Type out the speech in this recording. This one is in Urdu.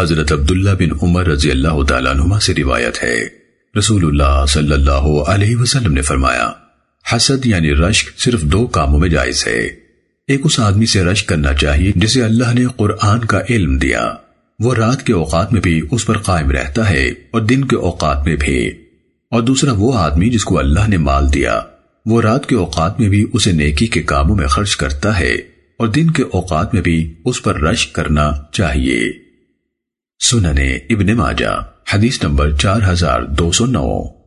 حضرت عبداللہ بن عمر رضی اللہ تعالیٰ عنہ سے روایت ہے۔ رسول اللہ صلی اللہ علیہ وسلم نے فرمایا، حسد یعنی رشک صرف دو کاموں میں جائز ہے۔ ایک اس آدمی سے رشک کرنا چاہیے جسے اللہ نے قرآن کا علم دیا۔ وہ رات کے اوقات میں بھی اس پر قائم رہتا ہے اور دن کے اوقات میں بھی۔ اور دوسرا وہ آدمی جس کو اللہ نے مال دیا، وہ رات کے اوقات میں بھی اسے نیکی کے کاموں میں خرچ کرتا ہے اور دن کے اوقات میں بھی اس پر رشک کرنا چاہیے۔ سننے ابن ماجہ حدیث نمبر چار ہزار دو سو نو۔